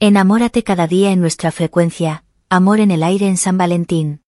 Enamórate cada día en nuestra frecuencia, amor en el aire en San Valentín.